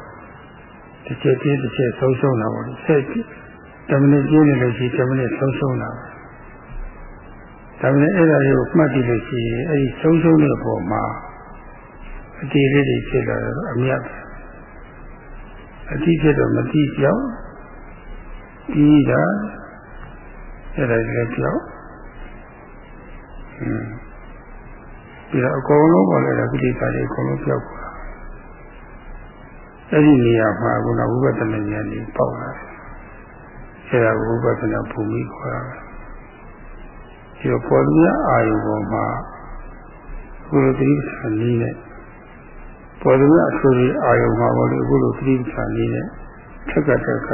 တစ်ချက်ချင်းတစ်ချက်ဆုံးရှုံးတာပေါ့ဆက်တမနစ်ကျင်းနေလို့ရှိရင်တမနစ်ဆုံးရှုံးတာဒါပေမဲ့အဲ့ဒါတွေကိုမှတ်ကြည့်လို့ရှိရင်အဲ့ဒီဆုံးရှုံးတဲ့ပုံမှာအတိလေးတွေဖြစ်လာတော့အမြတ် အတိဖြစ်တော့မတိပြောင်းပြီးတာအဲ့ဒါလည်းပြောင်းပြီးတော့အကုန်လုံးပေါ်လာတဲ့ကိလေသာတွေအကုန်လုံးပြောက်သွားအဲ့ဒီနေရာမှာခုနဝိပဿနာဉာဏ်ကြီးပေါက်လာတယ်အဲ့ဒါဝိပဿနာဘုံကြီးခေါ်တာဒီပေါ်မြအာယုပေါ်မှာခုလိုတိစ္ဆာနည်းနဲ့ ပေါ်မြအထူးအာယုမှာပေါ်လို့ခုလိုတိစ္ဆာနည်းနဲ့ထက်ကထက်က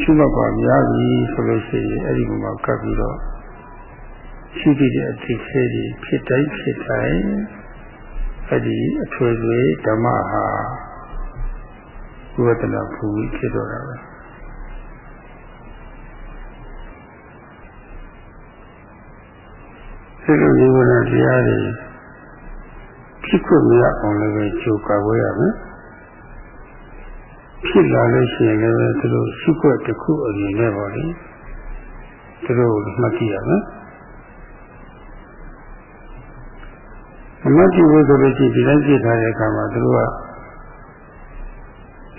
ရှုမှတ်ပါများပြီဆိုလို့ရှိရင်အဲ့ဒီမှာကပ်ပြီးတော့ရှိတဲ့အသိသေးတွေဖြစ်တိုင်းဖြစ်တိုင်းအဲ့ဒီအထွေထွေဓမ္မဟာဝိပဿနာဖူပြီးဖြစ်တော့တာပဲဒီလိုဒီဝနာတရားတွေ ဖြစ်ခွင့်မရအောင်လည်းပဲကြိုးကာဝေးရမယ်ဖြစ်လာလို့ရှိရင်လည်းသူတို့ရှိခွက်တစ်ခုအရင်နဲ့ပါလေသူတို့မှတ်ကြည့်ရမယ်အမှတ်ကြည့်ဖို့ဆိုလို့ရှိရင်ဒီတိုင်းကြည့်ထားတဲ့အခါမှာသူတို့က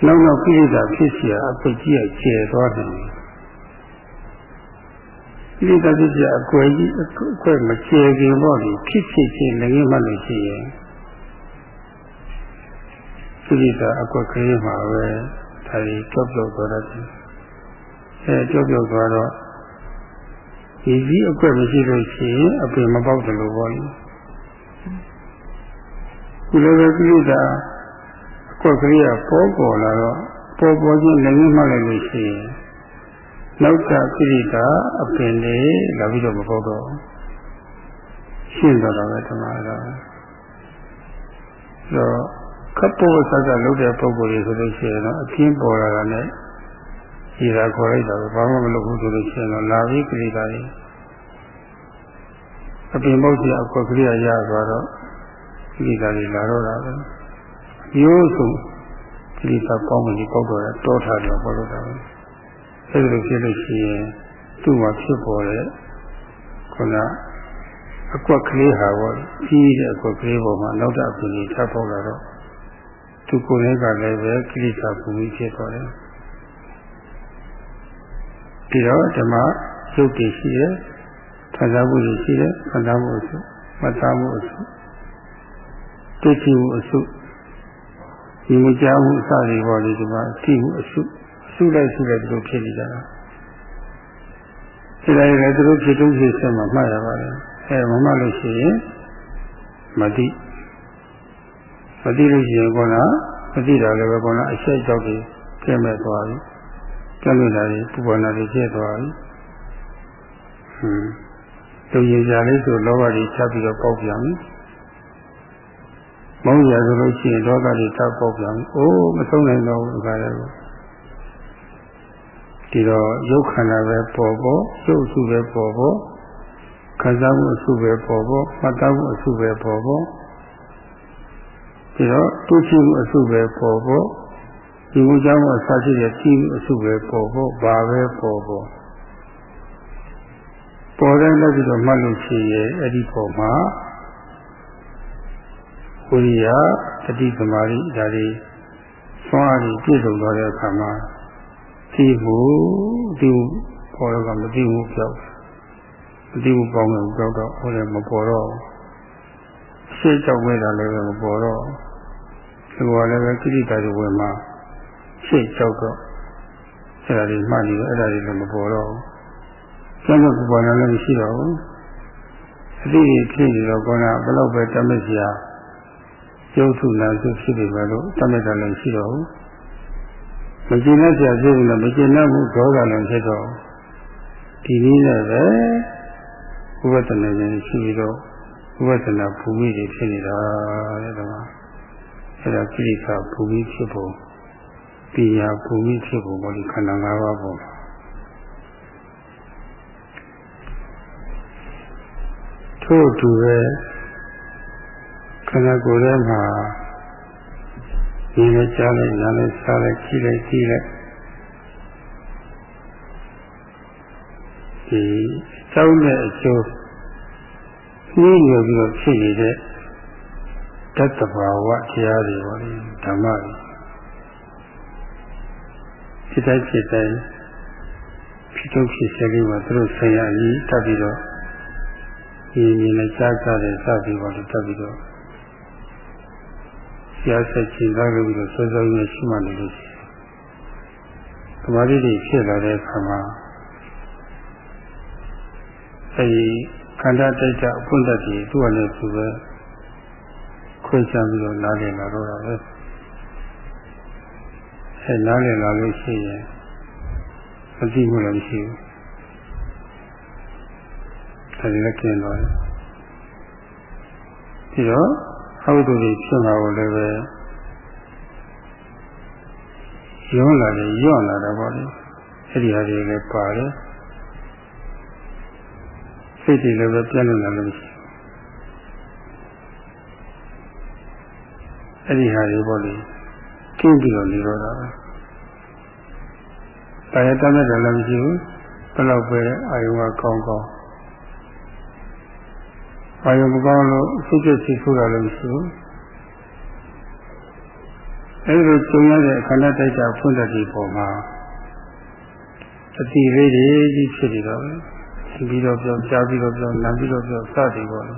နောက်နောက်ပြိဿဖြစ်เสียအပိတ်ကြီးကျဲသွားတယ်ပြိဿဖြစ်เสียအကွယ်ကြီးအကွယ်မကျဲခင်ပေါ့လေဖြစ်ဖြစ်ချင်းလည်းမှလို့ရှိရင် ပြိဿအကွက်ကလေးမှာပဲဒါကြီးကြောက်ကြောက်သွားတယ်အဲကြောက်ကြောက်သွားတော့ဒီကြီးအကွက်မရှိလို့ရှိရင်အပင်မပေါက်တယ်လို့ပေါ့လေဒီလိုပဲပြိဿအကွက်ကလေးကပေါ်ပေါ်လာတော့ပေါ်ပေါ်ချင်းလည်းမှလိုက်လို့ရှိရင်နောက်ကပြိဿအပင်လေးလာပြီးတော့မပေါက်တော့ရှင်းတော့တာပဲဓမ္မတော့တော့ ခပ်ပေါ်ဆက်ကလုပ်တဲ့ပုံကိုယ်တွေဆိုလို့ရှိရင်တော့အပြင်းပေါ်လာတာနဲ့ဒီသာခေါ်လိုက်တာဘာမှမလုပ်ဘူးဆိုလို့ရှိရင်တော့လာပြီးပြိဿလေးအပြင်ပေါက်စီအကွက်ကလေးရသွားတော့ပြိဿလေးလာတော့တာပဲရိုးစုကိလေသာကောင်းမှဒီပေါက်တော့တောထားတယ်ပေါ်လို့တာပဲအဲဒီလိုဖြစ်လို့ရှိရင်သူ့မှာဖြစ်ပေါ်တဲ့ခုနအကွက်ကလေးဟာပေါ့ကြီးတဲ့အကွက်ကလေးပေါ်မှာနောက်တဲ့အပြင်ကြီးထပ်ပေါက်လာတော့ သူကိုယ်လည်းကလည်းပဲကိလေသာပူပြီးဖြစ်သွားတယ်ဒီတော့ဓမ္မရုပ်တည်ရှိတယ်ခံစားမှုရှိတယ်ခံစားမှုအစုမှတ်သားမှုအစုတွေ့ကြည့်မှုအစုဒီမကြောက်မှုအစတွေပေါ်လေဒီမှာသိမှုအစုအစုလိုက်စုလိုက်တို့ဖြစ်နေကြတာဒီလိုက်လည်းသူတို့ဖြစ်တုံးဖြစ်ဆက်မှာမှတ်ရပါတယ်အဲမမှတ်လို့ရှိရင်မသိ မသိလို့ရှိရင်ကောနာမသိတာလည်းပဲကောနာအဆက်ကြောက်ပြီးကျဲမဲ့သွားပြီကျဲလို့လာပြီးပူပန်တာတွေဖြစ်သွားပြီဟွန်းသူရင်ကြလေးဆိုလောဘတွေချက်ပြီးတော့ပေါက်ပြန်ပြီမောင်းရဆိုလို့ရှိရင်ဒေါသတွေထပ်ပေါက်ပြန်အိုးမဆုံးနိုင်တော့ဘူးခါလည်းဒီတော့ရုပ်ခန္ဓာပဲပေါ်ပေါ်ရုပ်စုပဲပေါ်ပေါ်ခံစားမှုအစုပဲပေါ်ပေါ်မှတ်သားမှုအစုပဲပေါ်ပေါ် ဒီတော့တူချီမှုအစုပဲပေါ်ပေါ်ဒီမှုကြောင့်အစရှိတဲ့ချီမှုအစုပဲပေါ်ပေါ်ဘာပဲပေါ်ပေါ်ပေါ်တဲ့လက်ပြီးတော့မှတ်လို့ရှိရဲ့အဲ့ဒီပုံမှာဝိရိယတတိသမารိဒါတွေသွမ်းအားဖြင့်ပြည့်စုံသွားတဲ့အခါမှာသိမှုဒီပေါ်တော့ကမသိဘူးပြောက်မသိဘူးပေါင်းတယ်ပြောက်တော့ဟိုလည်းမပေါ်တော့ ရှေ့ကြောက်မဲ့တာလည်းမပေါ်တော့ဒီပေါ်လည်းပဲကိရိတာတွေဝင်မှာရှေ့ကြောက်တော့အဲ့ဒါတွေမှတ်နေတယ်အဲ့ဒါတွေလည်းမပေါ်တော့ကျန်တဲ့ပေါ်လည်းမရှိတော့ဘူးအတိအဖြစ်နေတော့ကောနာဘယ်တော့ပဲတမက်စရာကျုပ်ထုနာစုဖြစ်နေပါလို့တမက်တယ်လည်းရှိတော့ဘူးမကျင်တဲ့ဆရာဖြစ်ရင်လည်းမကျင်တဲ့မှုဒေါသလည်းဖြစ်တော့ဒီနည်းနဲ့ပဲဥပဒနာဉာဏ်ရှိပြီးတော့ ဥပဒနာဘူမိတွေဖြစ်နေတာတဲ့တော့အဲ့ဒါကိလေသာဘူမိဖြစ်ဖို့တရားဘူမိဖြစ်ဖို့ဘောဒီခန္ဓာ၅ပါးပေါ်ထို့တူပဲခန္ဓာကိုယ်ထဲမှာဒီနဲ့ကြားလိုက်နားလိုက်စားလိုက်ကြည့်လိုက်ကြည့်လိုက်ဒီစောင်းတဲ့အကျိုး နှီးနေပြီးတော့ဖြစ်နေတဲ့တတ္တဘာဝတရားတွေပါလေဓမ္မတွေဖြစ်တိုင်းဖြစ်တိုင်းဖြစ်တော့ဖြစ်စေလေးမှာသူတို့ဆရာကြီးတက်ပြီးတော့ဒီမြင်နဲ့ကြားကြတဲ့စသည်ပေါ်လို့တက်ပြီးတော့ဆရာဆက်ချင်သားပြီးတော့စောစောကြီးရှိမှနေလို့ရှိတယ်သမာဓိတွေဖြစ်လာတဲ့အခါမှာအဲဒီ ခန္ဓာတိုက်တာအပွင့်တတ်ပြီးသူ့အနေနဲ့သူပဲခွင့်ချပြီးတော့နားလည်လာတော့တာပဲအဲနားလည်လာလို့ရှိရင်မသိဘူးလည်းမရှိဘူးအဲဒီလည်းကျင်းသွားတယ်ပြီးတော့ဟောက်သူတွေဖြစ်မှာကိုလည်းပဲရုံးလာတယ်ညော့လာတော့ဗောလေအဲ့ဒီဟာတွေလည်းပါတယ် စိတ်တွေလည်းပဲပြန့်လွင့်လာလို့ရှိအဲ့ဒီဟာတွေဗောလေကျင်းပြီးတော့နေတော့တာပဲတာရတတ်တဲ့လည်းမရှိဘူးဘယ်တော့ပဲအာယုံကကောင်းကောင်းအာယုံမကောင်းလို့စိတ်ကြစီဆိုးတာလည်းမရှိဘူးအဲဒီလိုကျုံရတဲ့ခန္ဓာတိုက်တာဖွင့်တဲ့ဒီပုံမှာအတိလေးတွေကြီးဖြစ်နေတော့ ပြီးတော့ပြောကြားပြီးတော့ပြောနာပြီးတော့ပြောစသည်ပေါ့လေ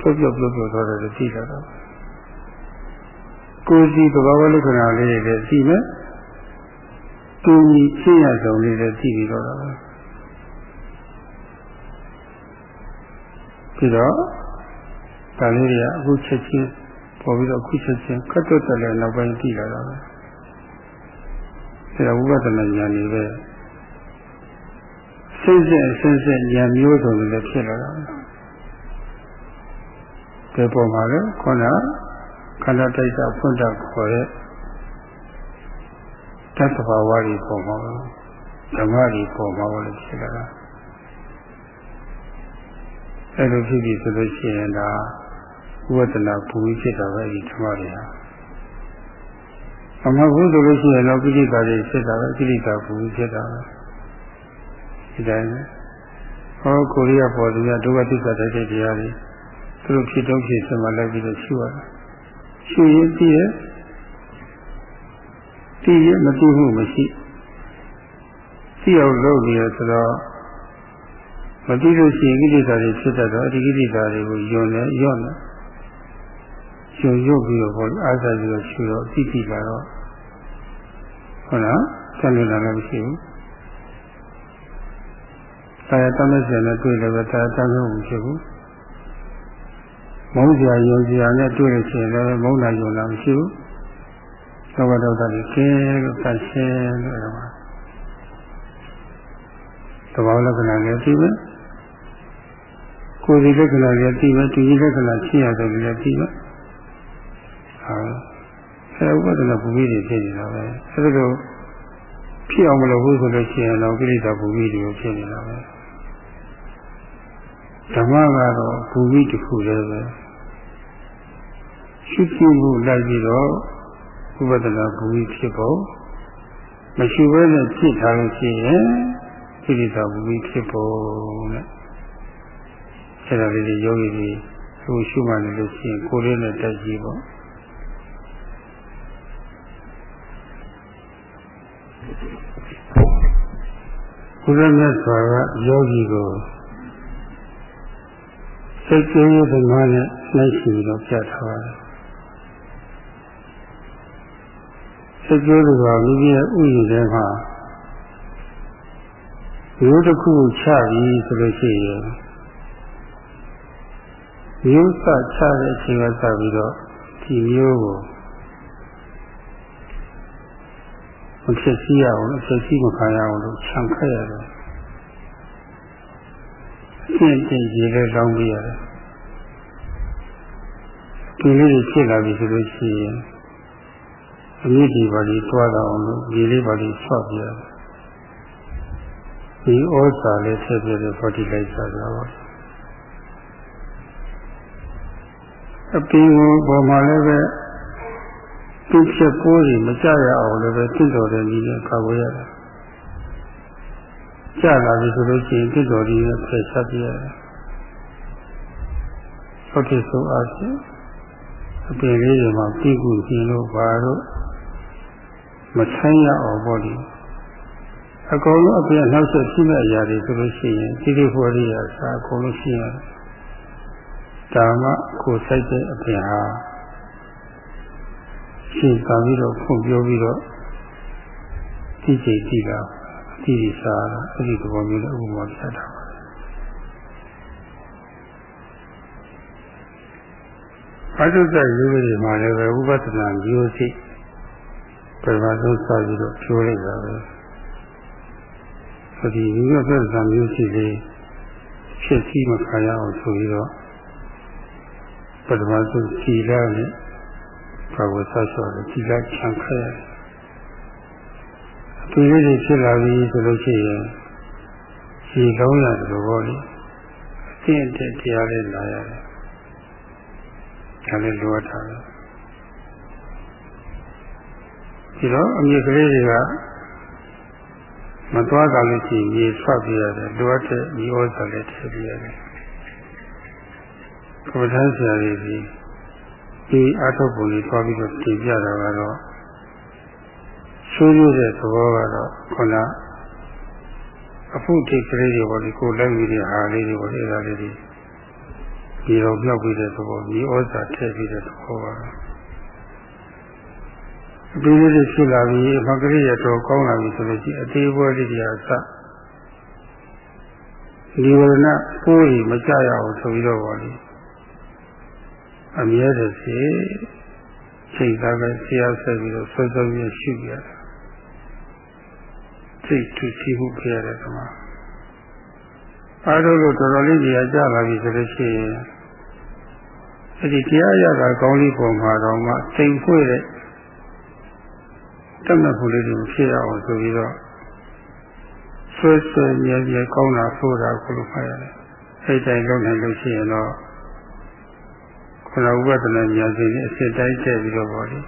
ပြုတ်ပြုတ်ပြုတ်ပြုတ်သွားတယ်သိတာတော့ကိုယ်စီသဘာဝလက္ခဏာလေးတွေလည်းသိမယ်ကိုယ်ကြီးဖြစ်ရဆုံးလေးလည်းသိပြီးတော့တာပဲပြီးတော့ဒါလေးတွေကအခုချက်ချင်းပေါ်ပြီးတော့အခုချက်ချင်းခတ်တွတ်တယ်လည်းနောက်ပိုင်းသိလာတာပဲဒါဝိပဿနာဉာဏ်ကြီးပဲ စိတ်ဆက်ဆင်းဆက်ဉာဏ်မျိုးစုံလည်းဖြစ်လာတာပဲဒီပုံမှာလေခုနခန္ဓာတိုက်တာဖွင့်တာခေါ်တဲ့တသဘာဝကြီးပုံမှာဓမ္မကြီးပုံမှာလည်းဖြစ်လာတာအဲ့လိုဖြစ်ပြီဆိုလို့ရှိရင်ဒါဝိပဿနာပူပြီးဖြစ်တာပဲဒီဓမ္မတွေဟာအမှန်ဘူးဆိုလို့ရှိရင်တော့ကိလေသာတွေဖြစ်တာပဲကိလေသာပူပြီးဖြစ်တာပဲ ဒီတိုင်းပဲဟောကိုရီးယားပေါ်သူကဒုက္ခသစ္စာတိုက်တဲ့တရားတွေသူတို့ဖြစ်တော့ဖြစ်စမှလိုက်ပြီးတော့ရှုရတယ်ရှုရင်သိရသိရမသိမှုမရှိသိအောင်လုပ်နေရဆိုတော့မသိလို့ရှိရင်ကိလေသာတွေဖြစ်တတ်တော့ဒီကိလေသာတွေကိုယွန်းနေယွန်းနေယွန်းယွတ်ပြီးတော့ဘောအားစားပြီးတော့ရှုတော့သိသိလာတော့ဟုတ်လားဆက်လို့လာလည်းမရှိဘူး တာယာတမ်းစင်နဲ့တွေ့လည်းပဲတာယာတမ်းမှုဖြစ်ဘူးမုန်းစရာယုံစရာနဲ့တွေ့လို့ရှိရင်လည်းမုန်းတာယုံတာမရှိဘူးသောကဒေါသတွေကဲလို့သတ်ရှင်းလို့အဲ့ဒါသဘောလက္ခဏာလည်းသိမယ်ကိုယ်ဒီလက္ခဏာလည်းသိမယ်သူကြီးလက္ခဏာဖြစ်ရတယ်လည်းသိမယ်ဟာအဲဝိပဿနာဘူမိတွေဖြစ်နေတာပဲအဲဒါလိုဖြစ်အောင်မလုပ်ဘူးဆိုလို့ရှိရင်တော့ကိလေသာဘူမိတွေဖြစ်နေတာပဲ ဓမ္မကတော့ဘူမိတစ်ခုလည်းပဲရှိရှိမှုလိုက်ပြီးတော့ဝိပဿနာဘူမိဖြစ်ဖို့မရှိဘဲနဲ့ဖြစ်ထားလို့ရှိရင်ကိလေသာဘူမိဖြစ်ဖို့နဲ့အဲ့ဒါလေးတွေယောဂီတွေသူရှုမှနေလို့ရှိရင်ကိုယ်လေးနဲ့တက်ကြည့်ပေါ့ဘုရားမြတ်စွာကယောဂီကို စိတ်ကြည်ရတဲ့ငါနဲ့လိုက်ရှိတော့ပြတ်ထားတယ်စိတ်ကြည်လို့ကမိမိရဲ့ဥယျာဉ်ထဲမှာမျိုးတစ်ခုချပြီးဆိုလို့ရှိရင်မျိုးစချတဲ့အချိန်ကစပြီးတော့ဒီမျိုးကိုမဖြစ်စီရအောင်အဖြစ်စီမခံရအောင်လို့ခြံခက်ရတယ်အ ရှင်းတင်ကြီးလေးလောင်းပြရတယ်ဒီလေးတွေဖြစ်လာပြီဆိုလို့ရှိရင်အမြင့်ဒီပါလေးတွားတော့အောင်လို့ဒီလေးပါလေးဆော့ပြရတယ်ဒီဩဇာလေးထည့်ပြတဲ့ fertilizer ဆိုတာပါအပင်ကိုပေါ်မှာလည်းပဲသူချက်ကိုးတွေမကြရအောင်လည်းပဲတင့်တော်တဲ့နည်းနဲ့ကာဝေးရတယ် ကြလာပြီဆိုလို့ရှိရင်တင့်တော်ကြီးနဲ့ဖယ်ဆက်ပြရတယ်ဟုတ်တယ်ဆိုအားဖြင့်အပင်လေးတွေမှာပြီးကူရှင်လို့ပါတော့မဆိုင်ရအောင်ပေါ့ဒီအကုန်လုံးအပြင်နောက်ဆက်ရှိမဲ့အရာတွေဆိုလို့ရှိရင်တိတိဖွယ်ရိယာစာအကုန်လုံးရှိရတယ်ဒါမှကိုယ်စိုက်တဲ့အပြင်ဟာရှင်းပါပြီးတော့ဖွင့်ပြောပြီးတော့ကြည့်ကြည့်ကြည့်တာ ကြည့်ကြည့်စားတာအဲ့ဒီသဘောမျိုးနဲ့ဥပမာပြတာပါဘာလို့ကြရုပ်ရည်မှာလည်းပဲဥပဒနာမျိုးစိပထမဆုံးစပြီးတော့ပြောလိုက်တာပဲဒီဒီဥပဒနာမျိုးစိလေးဖြစ်စီမခါရအောင်ဆိုပြီးတော့ပထမဆုံးကြည်လာနဲ့ဘာဝဆဆောတယ်ကြည်လာချန်ခရတယ် အတူလေးတွေဖြစ်လာပြီဆိုလို့ရှိရင်ဒီကောင်းရတယ်ဘောလေအကျင့်တဲ့တရားလေးလာရတယ်ဒါလည်းလိုအပ်တာပဲဒီတော့အမြင့်ကလေးတွေကမသွားကြလို့ရှိရင်ရေဆွတ်ပြရတယ်လိုအပ်တဲ့ဒီဩဇာလည်းထည့်ပြရတယ်ကမ္ဘာဆရာကြီးဒီဒီအထုပ်ပုံလေးသွားပြီးတော့တင်ပြတာကတော့ ဆိုးရတဲ့သဘောကတော့ခုနအဖို့တိတ်ကလေးတွေပေါ့ဒီကိုလက်ကြီးတွေဟာလေးတွေပေါ့အဲ့ဒါလေးတွေဒီတော့ပြောက်ပြီးတဲ့သဘောဒီဩဇာထည့်ပြီးတဲ့သဘောပါအသေးလေးတွေဖြစ်လာပြီးမကလေးရတော့ကောင်းလာပြီဆိုလို့ရှိရင်အသေးပွဲလေးတွေအစဒီဝရဏကိုယ်ကြီးမကြရအောင်ဆိုပြီးတော့ပါလေအမြဲတည်းစီစိတ်သားပဲဆရာဆက်ပြီးတော့ဆွဆွပြီးရှုပြရတယ် စိတ်သူရှိမှုဖြစ်ရတယ်ကွာအားလုံးလို့တော်တော်လေးကြီးကြလာပြီဆိုလို့ရှိရင်အဲ့ဒီတရားရတာကောင်းလေးပုံမှာတော့မှစိတ်ဖွေ့တဲ့တတ်မှတ်ဖို့လေးတွေဖြစ်အောင်ဆိုပြီးတော့ဆွဆွမြဲမြဲကောင်းတာဆိုတာကိုလို့ဖတ်ရတယ်အဲ့တိုင်းလုပ်နိုင်လို့ရှိရင်တော့ခုနဥပဒနာဉာဏ်စီနဲ့အစစ်တိုင်းတည့်ပြီးတော့ပေါ့လေ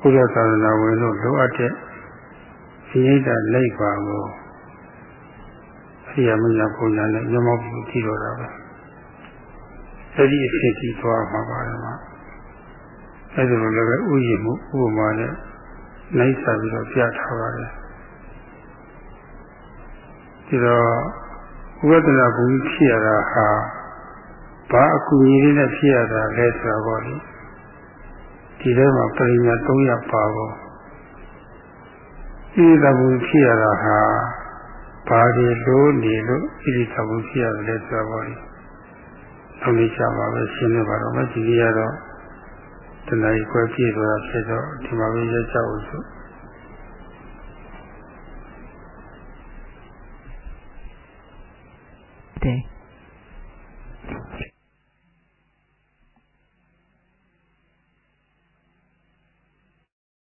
ဘုရားသာသနာဝင်လို့လိုအပ်တဲ့ ဒီဣဒ္ဓလိုက်ပါကိုအရိယာမညာပုံညာနဲ့ညမောပြုကြည့်တော့တာပဲအဲ့ဒီအဖြစ်ကြီးသွားမှာပါတယ်မှာအဲ့ဒီလိုလည်းပဲဥယျာဉ်မှုဥပမာနဲ့နိုင်စာပြီးတော့ပြထားပါတယ်ဒီတော့ဝိပဿနာဘုံဖြစ်ရတာဟာဘာအကူအညီလေးနဲ့ဖြစ်ရတာလဲဆိုတာပေါ့လေဒီထဲမှာပရိညာ300ပါပေါ့ ဒီသဘုံဖြစ်ရတာဟာဘာတွေလို့နေလို့ဒီသဘုံဖြစ်ရတယ်လဲဆိုတာပေါ့လေနောက်လေးချပါပဲရှင်းနေပါတော့မဒီကြီးရတော့တဏှာကြီးကွဲပြည့်သွားတာဖြစ်တော့ဒီမှာပဲရကြအောင်ဆိုတဲ့